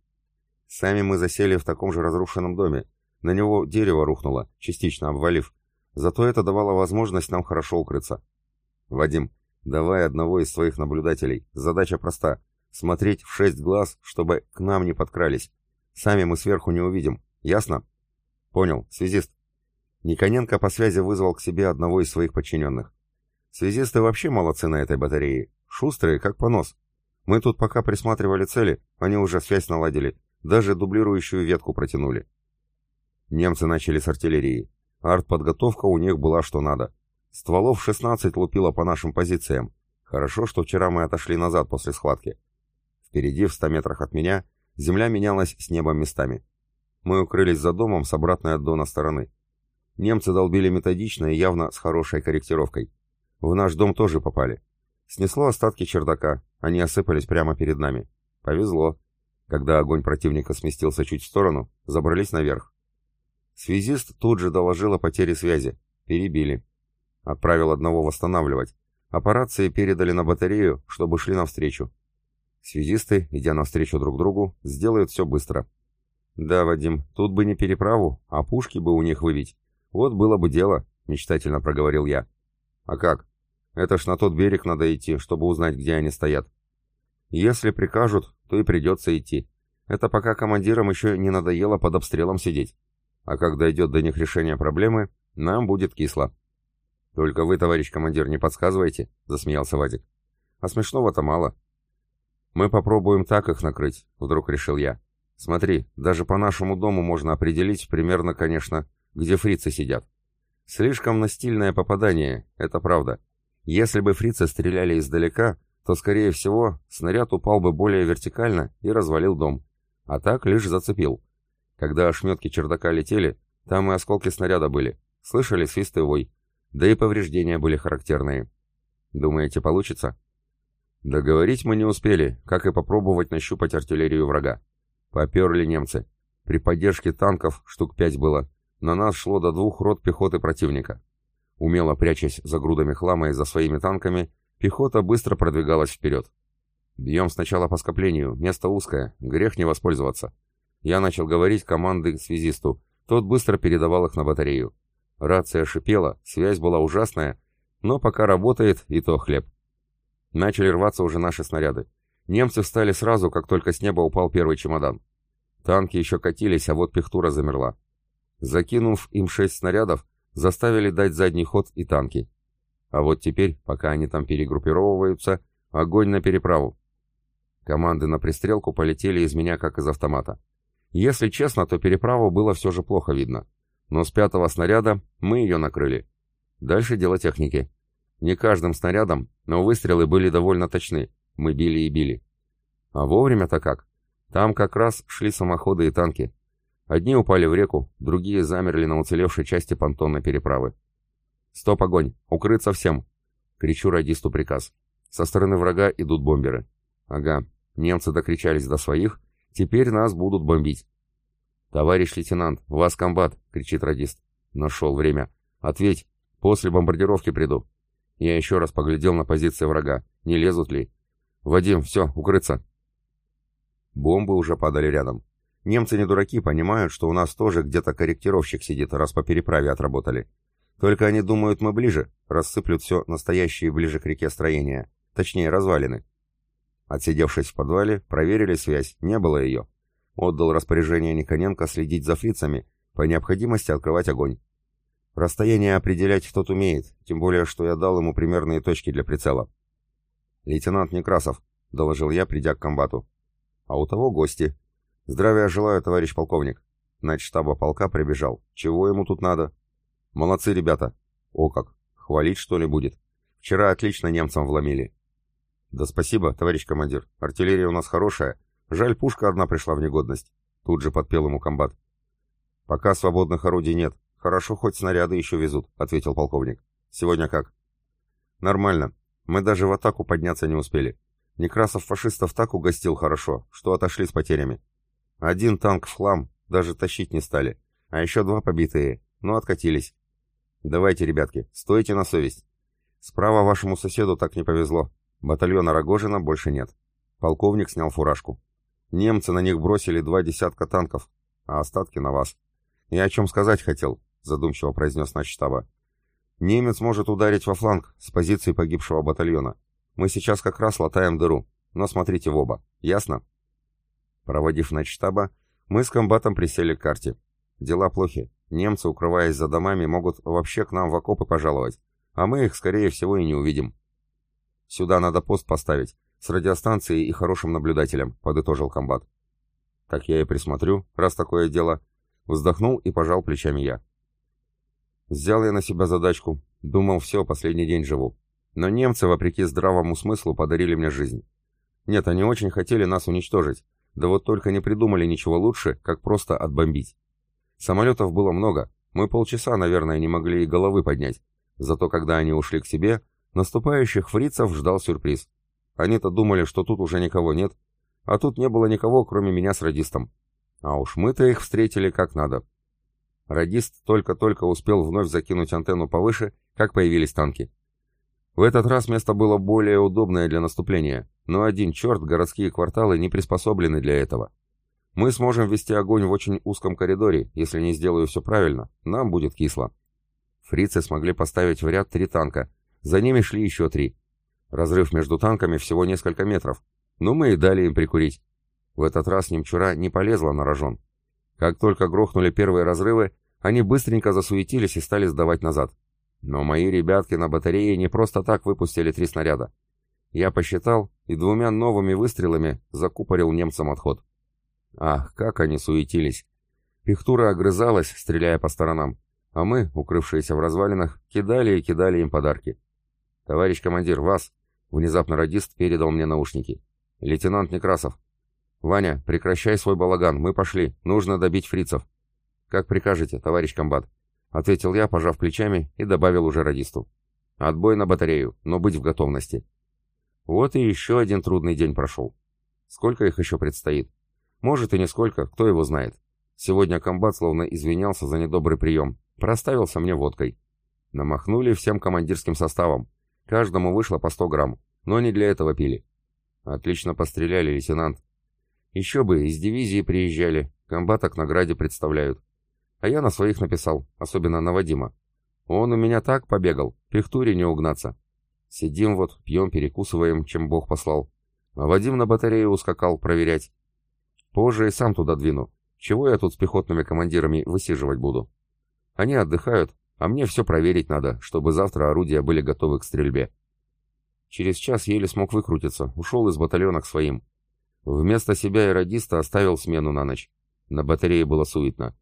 Сами мы засели в таком же разрушенном доме, на него дерево рухнуло, частично обвалив. Зато это давало возможность нам хорошо укрыться. Вадим, давай одного из своих наблюдателей. Задача проста. Смотреть в шесть глаз, чтобы к нам не подкрались. Сами мы сверху не увидим. Ясно? Понял. Связист. Никоненко по связи вызвал к себе одного из своих подчиненных. Связисты вообще молодцы на этой батарее. Шустрые, как понос. Мы тут пока присматривали цели, они уже связь наладили. Даже дублирующую ветку протянули. Немцы начали с артиллерии. Артподготовка у них была что надо. Стволов 16 лупило по нашим позициям. Хорошо, что вчера мы отошли назад после схватки. Впереди, в 100 метрах от меня, земля менялась с небом местами. Мы укрылись за домом с обратной от дона стороны. Немцы долбили методично и явно с хорошей корректировкой. В наш дом тоже попали. Снесло остатки чердака, они осыпались прямо перед нами. Повезло. Когда огонь противника сместился чуть в сторону, забрались наверх. Связист тут же доложил о потере связи. Перебили. Отправил одного восстанавливать. Аппарации передали на батарею, чтобы шли навстречу. Связисты, идя навстречу друг другу, сделают все быстро. Да, Вадим, тут бы не переправу, а пушки бы у них выбить. Вот было бы дело, мечтательно проговорил я. А как? Это ж на тот берег надо идти, чтобы узнать, где они стоят. Если прикажут, то и придется идти. Это пока командирам еще не надоело под обстрелом сидеть. А как дойдет до них решение проблемы, нам будет кисло. Только вы, товарищ командир, не подсказывайте, засмеялся Вадик. А смешного-то мало. Мы попробуем так их накрыть, вдруг решил я. Смотри, даже по нашему дому можно определить примерно, конечно, где фрицы сидят. Слишком настильное попадание, это правда. Если бы фрицы стреляли издалека, то, скорее всего, снаряд упал бы более вертикально и развалил дом. А так лишь зацепил. Когда ошметки чердака летели, там и осколки снаряда были. Слышали свист и вой. Да и повреждения были характерные. Думаете, получится? Договорить мы не успели, как и попробовать нащупать артиллерию врага. Поперли немцы. При поддержке танков штук пять было. На нас шло до двух рот пехоты противника. Умело прячась за грудами хлама и за своими танками, пехота быстро продвигалась вперед. Бьем сначала по скоплению, место узкое, грех не воспользоваться. Я начал говорить команды связисту, тот быстро передавал их на батарею. Рация шипела, связь была ужасная, но пока работает, и то хлеб. Начали рваться уже наши снаряды. Немцы встали сразу, как только с неба упал первый чемодан. Танки еще катились, а вот пехтура замерла. Закинув им шесть снарядов, заставили дать задний ход и танки. А вот теперь, пока они там перегруппировываются, огонь на переправу. Команды на пристрелку полетели из меня как из автомата. Если честно, то переправу было все же плохо видно. Но с пятого снаряда мы ее накрыли. Дальше дело техники. Не каждым снарядом, но выстрелы были довольно точны. Мы били и били. А вовремя-то как? Там как раз шли самоходы и танки. Одни упали в реку, другие замерли на уцелевшей части понтонной переправы. «Стоп, огонь! Укрыться всем!» — кричу радисту приказ. Со стороны врага идут бомберы. Ага, немцы докричались до своих, теперь нас будут бомбить. «Товарищ лейтенант, вас комбат!» — кричит радист. Нашел время. «Ответь, после бомбардировки приду». Я еще раз поглядел на позиции врага, не лезут ли. «Вадим, все, укрыться!» Бомбы уже падали рядом. Немцы не дураки, понимают, что у нас тоже где-то корректировщик сидит, раз по переправе отработали. Только они думают, мы ближе, рассыплют все настоящие ближе к реке строения, точнее развалины. Отсидевшись в подвале, проверили связь, не было ее. Отдал распоряжение Никоненко следить за фрицами, по необходимости открывать огонь. Расстояние определять тот умеет, тем более, что я дал ему примерные точки для прицела. «Лейтенант Некрасов», — доложил я, придя к комбату. «А у того гости. Здравия желаю, товарищ полковник». штаба полка прибежал. «Чего ему тут надо?» «Молодцы, ребята». «О как! Хвалить, что ли, будет? Вчера отлично немцам вломили». «Да спасибо, товарищ командир. Артиллерия у нас хорошая, Жаль, пушка одна пришла в негодность. Тут же подпел ему комбат. Пока свободных орудий нет. Хорошо, хоть снаряды еще везут, ответил полковник. Сегодня как? Нормально. Мы даже в атаку подняться не успели. Некрасов фашистов так угостил хорошо, что отошли с потерями. Один танк в хлам, даже тащить не стали. А еще два побитые, но откатились. Давайте, ребятки, стойте на совесть. Справа вашему соседу так не повезло. Батальона Рогожина больше нет. Полковник снял фуражку. Немцы на них бросили два десятка танков, а остатки на вас. Я о чем сказать хотел, задумчиво произнес начштаба. Немец может ударить во фланг с позиции погибшего батальона. Мы сейчас как раз латаем дыру, но смотрите в оба. Ясно? Проводив начштаба, мы с комбатом присели к карте. Дела плохи. Немцы, укрываясь за домами, могут вообще к нам в окопы пожаловать, а мы их, скорее всего, и не увидим. Сюда надо пост поставить, с радиостанцией и хорошим наблюдателем», — подытожил комбат. «Так я и присмотрю, раз такое дело», — вздохнул и пожал плечами я. Взял я на себя задачку, думал, все, последний день живу. Но немцы, вопреки здравому смыслу, подарили мне жизнь. Нет, они очень хотели нас уничтожить, да вот только не придумали ничего лучше, как просто отбомбить. Самолетов было много, мы полчаса, наверное, не могли и головы поднять. Зато когда они ушли к себе, наступающих фрицев ждал сюрприз. Они-то думали, что тут уже никого нет, а тут не было никого, кроме меня с радистом. А уж мы-то их встретили как надо. Радист только-только успел вновь закинуть антенну повыше, как появились танки. В этот раз место было более удобное для наступления, но один черт городские кварталы не приспособлены для этого. Мы сможем вести огонь в очень узком коридоре, если не сделаю все правильно, нам будет кисло. Фрицы смогли поставить в ряд три танка, за ними шли еще три. Разрыв между танками всего несколько метров, но мы и дали им прикурить. В этот раз немчура не полезла на рожон. Как только грохнули первые разрывы, они быстренько засуетились и стали сдавать назад. Но мои ребятки на батарее не просто так выпустили три снаряда. Я посчитал и двумя новыми выстрелами закупорил немцам отход. Ах, как они суетились! Пихтура огрызалась, стреляя по сторонам, а мы, укрывшиеся в развалинах, кидали и кидали им подарки. «Товарищ командир, вас!» Внезапно радист передал мне наушники. «Лейтенант Некрасов». «Ваня, прекращай свой балаган, мы пошли, нужно добить фрицев». «Как прикажете, товарищ комбат», — ответил я, пожав плечами, и добавил уже радисту. «Отбой на батарею, но быть в готовности». Вот и еще один трудный день прошел. Сколько их еще предстоит? Может и не сколько, кто его знает. Сегодня комбат словно извинялся за недобрый прием, проставился мне водкой. Намахнули всем командирским составом. Каждому вышло по 100 грамм, но не для этого пили. Отлично постреляли, лейтенант. Еще бы, из дивизии приезжали, комбата к награде представляют. А я на своих написал, особенно на Вадима. Он у меня так побегал, пихтуре не угнаться. Сидим вот, пьем, перекусываем, чем Бог послал. А Вадим на батарею ускакал проверять. Позже и сам туда двину. Чего я тут с пехотными командирами высиживать буду? Они отдыхают, а мне все проверить надо, чтобы завтра орудия были готовы к стрельбе. Через час еле смог выкрутиться, ушел из батальона к своим. Вместо себя и радиста оставил смену на ночь. На батарее было суетно.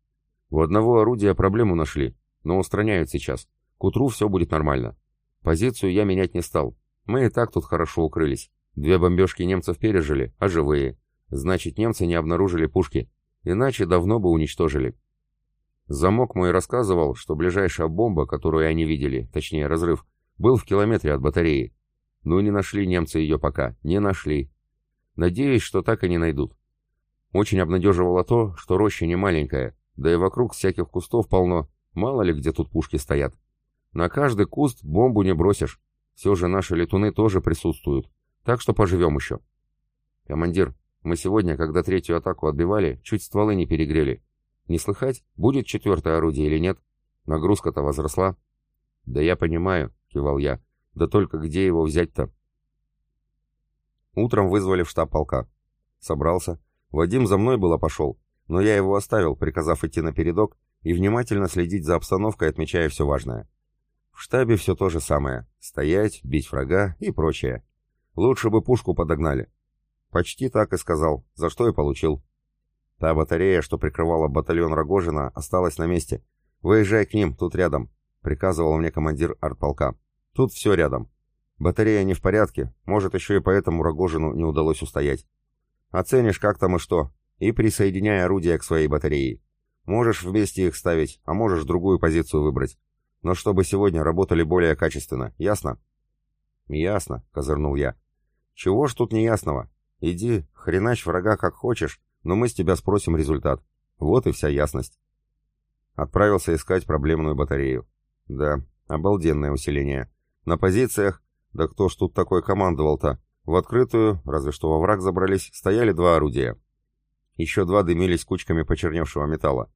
У одного орудия проблему нашли, но устраняют сейчас. К утру все будет нормально. Позицию я менять не стал. Мы и так тут хорошо укрылись. Две бомбежки немцев пережили, а живые. Значит, немцы не обнаружили пушки. иначе давно бы уничтожили. Замок мой рассказывал, что ближайшая бомба, которую они видели, точнее разрыв, был в километре от батареи. Ну не нашли немцы ее пока, не нашли. Надеюсь, что так и не найдут. Очень обнадеживало то, что роща не маленькая, да и вокруг всяких кустов полно, мало ли где тут пушки стоят. На каждый куст бомбу не бросишь. Все же наши летуны тоже присутствуют, так что поживем еще. Командир, мы сегодня, когда третью атаку отбивали, чуть стволы не перегрели. Не слыхать, будет четвертое орудие или нет? Нагрузка-то возросла. Да я понимаю, кивал я. Да только где его взять-то? Утром вызвали в штаб полка. Собрался. Вадим за мной было пошел, но я его оставил, приказав идти на передок и внимательно следить за обстановкой, отмечая все важное. В штабе все то же самое. Стоять, бить врага и прочее. Лучше бы пушку подогнали. Почти так и сказал, за что и получил. Та батарея, что прикрывала батальон Рогожина, осталась на месте. Выезжай к ним, тут рядом, приказывал мне командир артполка. Тут все рядом. Батарея не в порядке, может, еще и поэтому Рогожину не удалось устоять. Оценишь, как там и что, и присоединяй орудия к своей батарее. Можешь вместе их ставить, а можешь другую позицию выбрать. Но чтобы сегодня работали более качественно, ясно? Ясно, козырнул я. Чего ж тут неясного? Иди, хренач врага как хочешь, но мы с тебя спросим результат. Вот и вся ясность. Отправился искать проблемную батарею. Да, обалденное усиление. На позициях, да кто ж тут такой командовал-то? В открытую, разве что во враг забрались, стояли два орудия. Еще два дымились кучками почерневшего металла.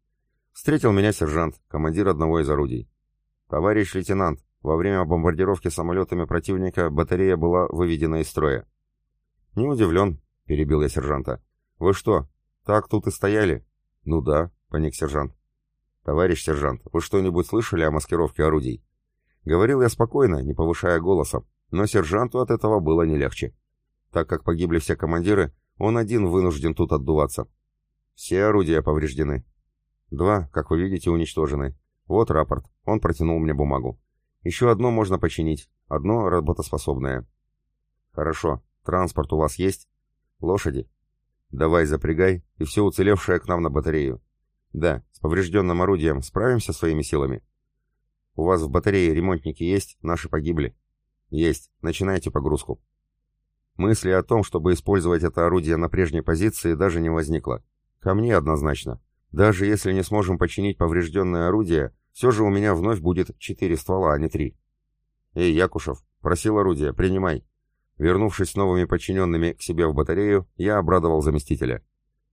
Встретил меня сержант, командир одного из орудий. «Товарищ лейтенант, во время бомбардировки самолетами противника батарея была выведена из строя. «Не удивлен», — перебил я сержанта. «Вы что, так тут и стояли?» «Ну да», — паник сержант. «Товарищ сержант, вы что-нибудь слышали о маскировке орудий?» Говорил я спокойно, не повышая голоса, но сержанту от этого было не легче. Так как погибли все командиры, он один вынужден тут отдуваться. Все орудия повреждены. Два, как вы видите, уничтожены. Вот рапорт. Он протянул мне бумагу. Еще одно можно починить, одно работоспособное. Хорошо, Транспорт у вас есть? Лошади? Давай запрягай, и все уцелевшее к нам на батарею. Да, с поврежденным орудием справимся своими силами. У вас в батарее ремонтники есть, наши погибли. Есть, начинайте погрузку. Мысли о том, чтобы использовать это орудие на прежней позиции, даже не возникло. Ко мне однозначно. Даже если не сможем починить поврежденное орудие, все же у меня вновь будет четыре ствола, а не три. Эй, Якушев, просил орудие, принимай. Вернувшись с новыми подчиненными к себе в батарею, я обрадовал заместителя.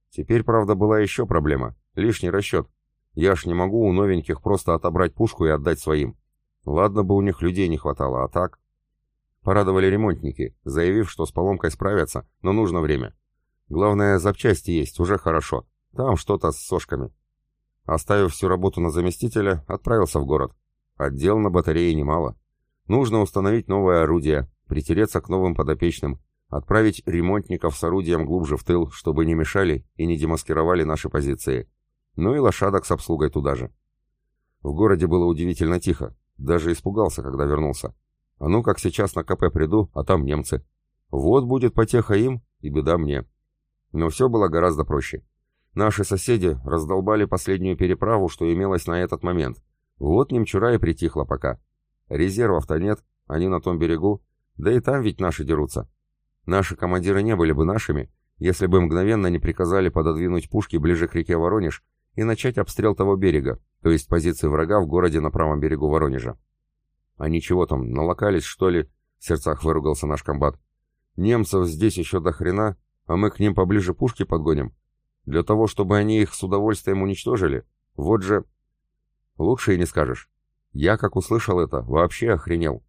Теперь, правда, была еще проблема. Лишний расчет. Я ж не могу у новеньких просто отобрать пушку и отдать своим. Ладно бы у них людей не хватало, а так... Порадовали ремонтники, заявив, что с поломкой справятся, но нужно время. Главное, запчасти есть, уже хорошо. Там что-то с сошками. Оставив всю работу на заместителя, отправился в город. Отдел на батарее немало. Нужно установить новое орудие, притереться к новым подопечным, отправить ремонтников с орудием глубже в тыл, чтобы не мешали и не демаскировали наши позиции. Ну и лошадок с обслугой туда же. В городе было удивительно тихо, даже испугался, когда вернулся. А ну как сейчас на КП приду, а там немцы. Вот будет потеха им и беда мне. Но все было гораздо проще. Наши соседи раздолбали последнюю переправу, что имелось на этот момент. Вот немчура и притихла пока. Резервов-то нет, они на том берегу, да и там ведь наши дерутся. Наши командиры не были бы нашими, если бы мгновенно не приказали пододвинуть пушки ближе к реке Воронеж и начать обстрел того берега, то есть позиции врага в городе на правом берегу Воронежа. А ничего там, налокались, что ли? В сердцах выругался наш комбат. Немцев здесь еще до хрена, а мы к ним поближе пушки подгоним. Для того, чтобы они их с удовольствием уничтожили? Вот же... Лучше и не скажешь. Я, как услышал это, вообще охренел.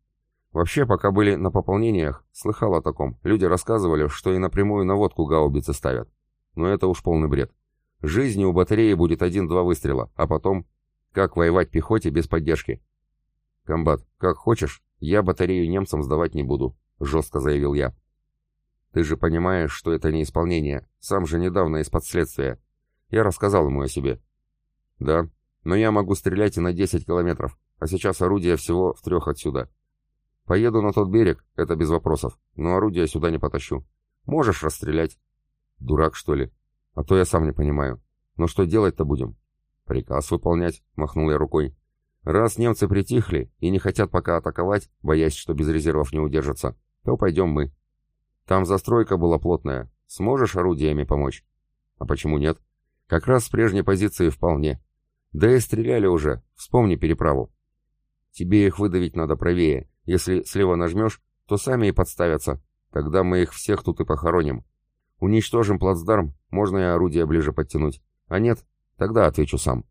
Вообще, пока были на пополнениях, слыхал о таком. Люди рассказывали, что и напрямую наводку гаубицы ставят. Но это уж полный бред. Жизни у батареи будет один-два выстрела, а потом... Как воевать пехоте без поддержки? «Комбат, как хочешь, я батарею немцам сдавать не буду», — жестко заявил я. «Ты же понимаешь, что это не исполнение. Сам же недавно из-под следствия. Я рассказал ему о себе». «Да, но я могу стрелять и на 10 километров, а сейчас орудие всего в трех отсюда. Поеду на тот берег, это без вопросов, но орудия сюда не потащу. Можешь расстрелять. Дурак, что ли? А то я сам не понимаю. Но что делать-то будем? Приказ выполнять, махнул я рукой. Раз немцы притихли и не хотят пока атаковать, боясь, что без резервов не удержатся, то пойдем мы. Там застройка была плотная. Сможешь орудиями помочь? А почему нет? Как раз с прежней позиции вполне. Да и стреляли уже, вспомни переправу. Тебе их выдавить надо правее. Если слева нажмешь, то сами и подставятся. Тогда мы их всех тут и похороним. Уничтожим плацдарм, можно и орудия ближе подтянуть. А нет, тогда отвечу сам.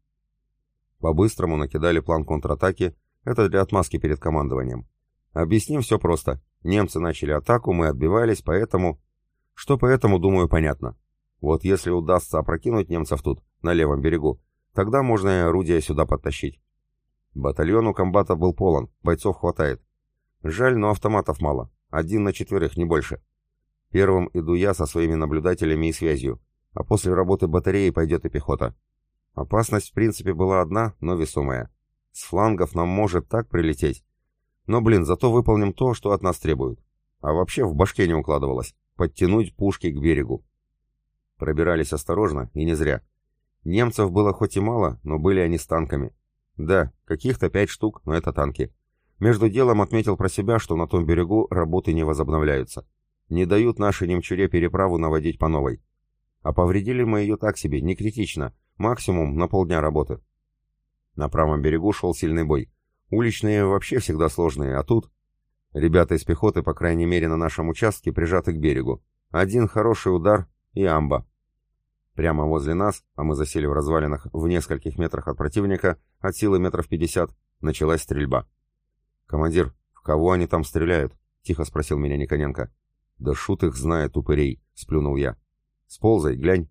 По-быстрому накидали план контратаки, это для отмазки перед командованием. Объясним все просто. Немцы начали атаку, мы отбивались, поэтому... Что поэтому, думаю, понятно. Вот если удастся опрокинуть немцев тут, на левом берегу, тогда можно и орудия сюда подтащить. Батальон у комбата был полон, бойцов хватает. Жаль, но автоматов мало. Один на четверых, не больше. Первым иду я со своими наблюдателями и связью, а после работы батареи пойдет и пехота. Опасность в принципе была одна, но весомая. С флангов нам может так прилететь. Но, блин, зато выполним то, что от нас требуют. А вообще в башке не укладывалось. Подтянуть пушки к берегу. Пробирались осторожно, и не зря. Немцев было хоть и мало, но были они с танками. Да, каких-то пять штук, но это танки. Между делом отметил про себя, что на том берегу работы не возобновляются. Не дают нашей немчуре переправу наводить по новой. А повредили мы ее так себе, не критично, максимум на полдня работы. На правом берегу шел сильный бой. Уличные вообще всегда сложные, а тут... Ребята из пехоты, по крайней мере на нашем участке, прижаты к берегу. Один хороший удар и амба. Прямо возле нас, а мы засели в развалинах в нескольких метрах от противника, от силы метров пятьдесят, началась стрельба. «Командир, в кого они там стреляют?» — тихо спросил меня Никоненко. «Да шут их знает, упырей!» — сплюнул я. «Сползай, глянь!»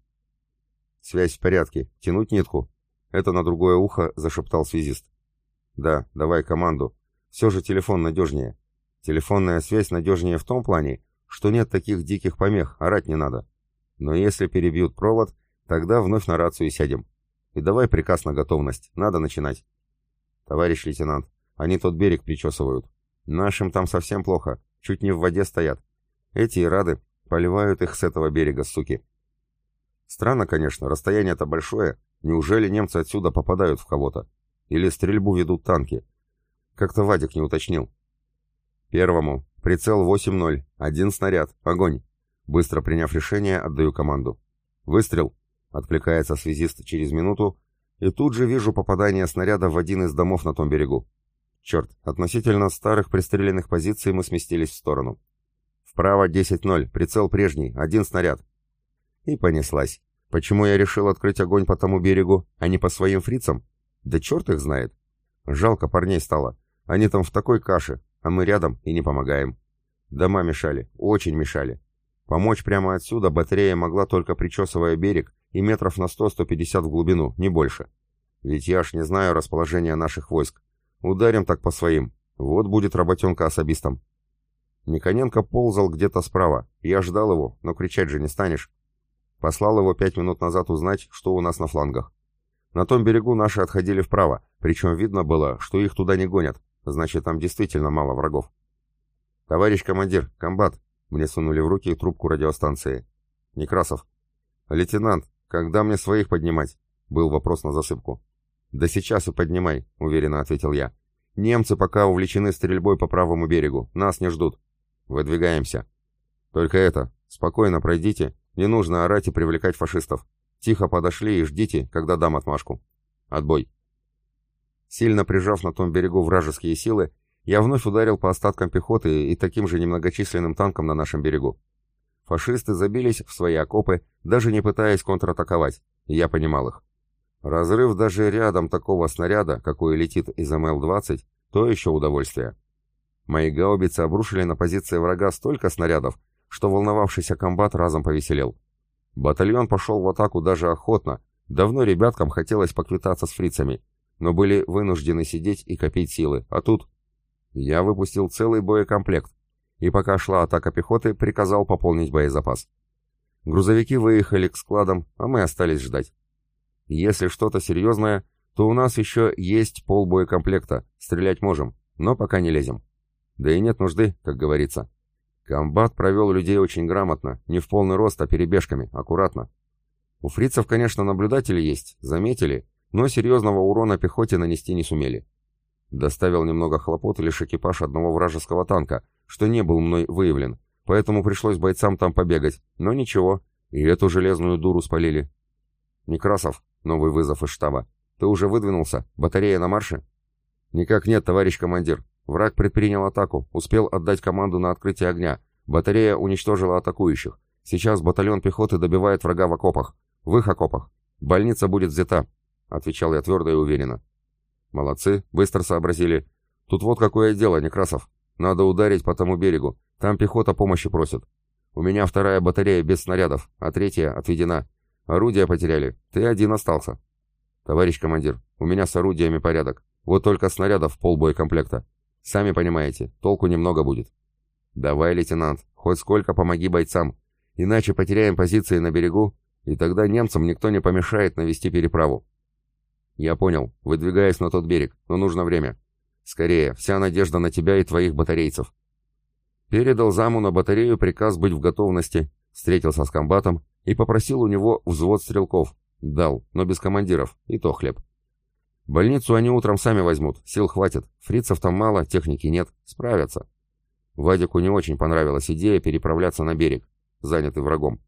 «Связь в порядке. Тянуть нитку?» Это на другое ухо зашептал связист. «Да, давай команду. Все же телефон надежнее. Телефонная связь надежнее в том плане, что нет таких диких помех, орать не надо. Но если перебьют провод, тогда вновь на рацию сядем. И давай приказ на готовность, надо начинать. Товарищ лейтенант, они тот берег причесывают. Нашим там совсем плохо, чуть не в воде стоят. Эти и рады, поливают их с этого берега, суки. Странно, конечно, расстояние-то большое. Неужели немцы отсюда попадают в кого-то? Или стрельбу ведут танки? Как-то Вадик не уточнил. Первому. Прицел 8-0. Один снаряд. Огонь. Быстро приняв решение, отдаю команду. «Выстрел!» — откликается связист через минуту, и тут же вижу попадание снаряда в один из домов на том берегу. Черт, относительно старых пристреленных позиций мы сместились в сторону. Вправо 10-0, прицел прежний, один снаряд. И понеслась. Почему я решил открыть огонь по тому берегу, а не по своим фрицам? Да черт их знает. Жалко парней стало. Они там в такой каше, а мы рядом и не помогаем. Дома мешали, очень мешали. Помочь прямо отсюда батарея могла только причесывая берег и метров на 100-150 в глубину, не больше. Ведь я ж не знаю расположения наших войск. Ударим так по своим. Вот будет работенка особистом. Никоненко ползал где-то справа. Я ждал его, но кричать же не станешь. Послал его пять минут назад узнать, что у нас на флангах. На том берегу наши отходили вправо, причем видно было, что их туда не гонят. Значит, там действительно мало врагов. «Товарищ командир, комбат, мне сунули в руки трубку радиостанции. «Некрасов». «Лейтенант, когда мне своих поднимать?» Был вопрос на засыпку. «Да сейчас и поднимай», — уверенно ответил я. «Немцы пока увлечены стрельбой по правому берегу. Нас не ждут. Выдвигаемся. Только это, спокойно пройдите. Не нужно орать и привлекать фашистов. Тихо подошли и ждите, когда дам отмашку. Отбой». Сильно прижав на том берегу вражеские силы, я вновь ударил по остаткам пехоты и таким же немногочисленным танкам на нашем берегу. Фашисты забились в свои окопы, даже не пытаясь контратаковать, и я понимал их. Разрыв даже рядом такого снаряда, какой летит из МЛ-20, то еще удовольствие. Мои гаубицы обрушили на позиции врага столько снарядов, что волновавшийся комбат разом повеселел. Батальон пошел в атаку даже охотно, давно ребяткам хотелось поквитаться с фрицами, но были вынуждены сидеть и копить силы, а тут я выпустил целый боекомплект, и пока шла атака пехоты, приказал пополнить боезапас. Грузовики выехали к складам, а мы остались ждать. Если что-то серьезное, то у нас еще есть пол боекомплекта, стрелять можем, но пока не лезем. Да и нет нужды, как говорится. Комбат провел людей очень грамотно, не в полный рост, а перебежками, аккуратно. У фрицев, конечно, наблюдатели есть, заметили, но серьезного урона пехоте нанести не сумели. Доставил немного хлопот лишь экипаж одного вражеского танка, что не был мной выявлен, поэтому пришлось бойцам там побегать, но ничего, и эту железную дуру спалили. Некрасов, новый вызов из штаба. Ты уже выдвинулся? Батарея на марше? Никак нет, товарищ командир. Враг предпринял атаку, успел отдать команду на открытие огня. Батарея уничтожила атакующих. Сейчас батальон пехоты добивает врага в окопах. В их окопах. Больница будет взята, отвечал я твердо и уверенно. Молодцы, быстро сообразили. Тут вот какое дело, Некрасов. Надо ударить по тому берегу. Там пехота помощи просит. У меня вторая батарея без снарядов, а третья отведена. Орудия потеряли. Ты один остался. Товарищ командир, у меня с орудиями порядок. Вот только снарядов полбоекомплекта. Сами понимаете, толку немного будет. Давай, лейтенант, хоть сколько помоги бойцам. Иначе потеряем позиции на берегу, и тогда немцам никто не помешает навести переправу. Я понял, выдвигаясь на тот берег, но нужно время. Скорее, вся надежда на тебя и твоих батарейцев. Передал заму на батарею приказ быть в готовности, встретился с комбатом и попросил у него взвод стрелков. Дал, но без командиров, и то хлеб. Больницу они утром сами возьмут, сил хватит, фрицев там мало, техники нет, справятся. Вадику не очень понравилась идея переправляться на берег, занятый врагом.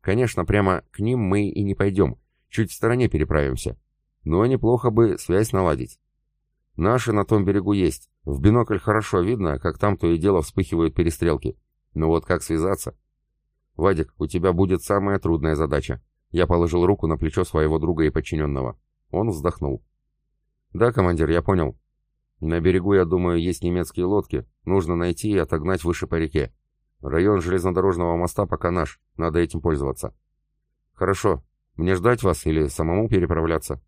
Конечно, прямо к ним мы и не пойдем, чуть в стороне переправимся. Но неплохо бы связь наладить. Наши на том берегу есть. В бинокль хорошо видно, как там то и дело вспыхивают перестрелки. Но вот как связаться? Вадик, у тебя будет самая трудная задача. Я положил руку на плечо своего друга и подчиненного. Он вздохнул. Да, командир, я понял. На берегу, я думаю, есть немецкие лодки. Нужно найти и отогнать выше по реке. Район железнодорожного моста пока наш. Надо этим пользоваться. Хорошо. Мне ждать вас или самому переправляться?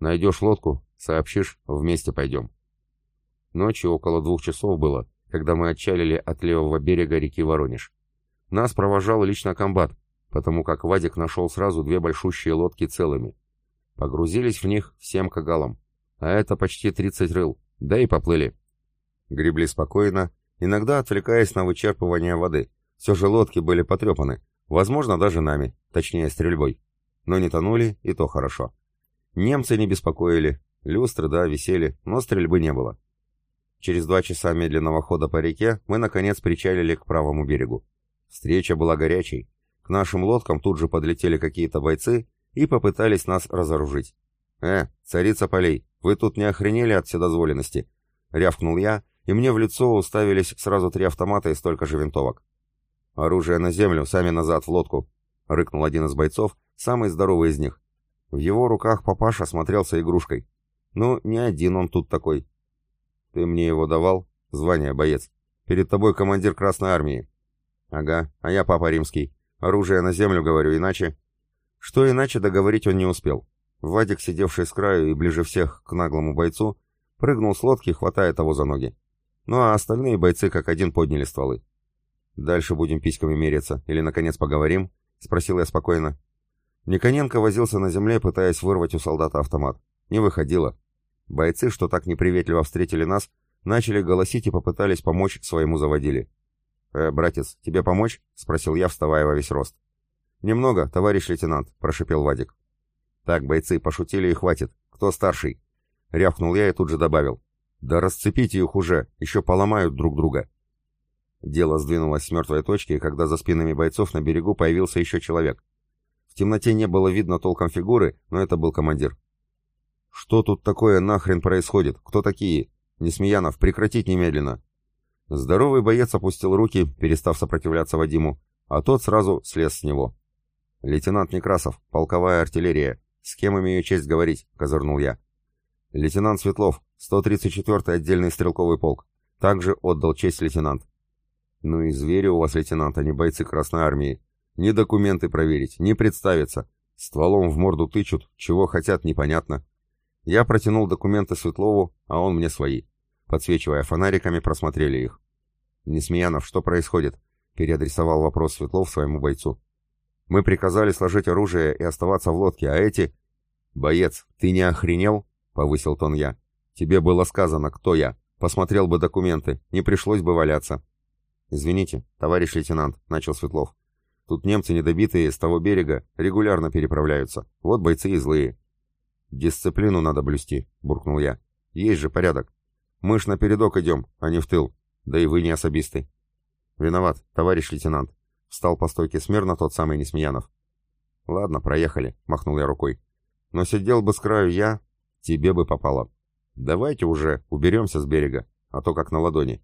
Найдешь лодку, сообщишь, вместе пойдем. Ночью около двух часов было, когда мы отчалили от левого берега реки Воронеж. Нас провожал лично комбат, потому как Вадик нашел сразу две большущие лодки целыми. Погрузились в них всем кагалом, а это почти 30 рыл, да и поплыли. Гребли спокойно, иногда отвлекаясь на вычерпывание воды. Все же лодки были потрепаны, возможно, даже нами, точнее стрельбой. Но не тонули, и то хорошо. Немцы не беспокоили, люстры, да, висели, но стрельбы не было. Через два часа медленного хода по реке мы, наконец, причалили к правому берегу. Встреча была горячей. К нашим лодкам тут же подлетели какие-то бойцы и попытались нас разоружить. «Э, царица полей, вы тут не охренели от вседозволенности?» — рявкнул я, и мне в лицо уставились сразу три автомата и столько же винтовок. «Оружие на землю, сами назад в лодку!» — рыкнул один из бойцов, самый здоровый из них. В его руках папаша смотрелся игрушкой. Ну, не один он тут такой. Ты мне его давал? Звание, боец. Перед тобой командир Красной Армии. Ага, а я папа римский. Оружие на землю, говорю, иначе... Что иначе договорить он не успел. Вадик, сидевший с краю и ближе всех к наглому бойцу, прыгнул с лодки, хватая того за ноги. Ну а остальные бойцы как один подняли стволы. «Дальше будем письками мериться, или, наконец, поговорим?» — спросил я спокойно. Никоненко возился на земле, пытаясь вырвать у солдата автомат. Не выходило. Бойцы, что так неприветливо встретили нас, начали голосить и попытались помочь своему заводили. «Э, братец, тебе помочь?» — спросил я, вставая во весь рост. «Немного, товарищ лейтенант», — прошипел Вадик. «Так, бойцы, пошутили и хватит. Кто старший?» Рявкнул я и тут же добавил. «Да расцепите их уже, еще поломают друг друга». Дело сдвинулось с мертвой точки, когда за спинами бойцов на берегу появился еще человек темноте не было видно толком фигуры, но это был командир. «Что тут такое нахрен происходит? Кто такие? Несмеянов, прекратить немедленно!» Здоровый боец опустил руки, перестав сопротивляться Вадиму, а тот сразу слез с него. «Лейтенант Некрасов, полковая артиллерия. С кем имею честь говорить?» — козырнул я. «Лейтенант Светлов, 134-й отдельный стрелковый полк. Также отдал честь лейтенант». «Ну и звери у вас, лейтенант, а не бойцы Красной Армии. Ни документы проверить, ни представиться. Стволом в морду тычут, чего хотят, непонятно. Я протянул документы Светлову, а он мне свои. Подсвечивая фонариками, просмотрели их. «Несмеянов, что происходит?» — переадресовал вопрос Светлов своему бойцу. «Мы приказали сложить оружие и оставаться в лодке, а эти...» «Боец, ты не охренел?» — повысил тон я. «Тебе было сказано, кто я. Посмотрел бы документы, не пришлось бы валяться». «Извините, товарищ лейтенант», — начал Светлов. Тут немцы недобитые с того берега регулярно переправляются. Вот бойцы и злые. Дисциплину надо блюсти, буркнул я. Есть же порядок. Мы ж напередок идем, а не в тыл. Да и вы не особисты. Виноват, товарищ лейтенант. Встал по стойке смирно тот самый Несмеянов. Ладно, проехали, махнул я рукой. Но сидел бы с краю я, тебе бы попало. Давайте уже уберемся с берега, а то как на ладони.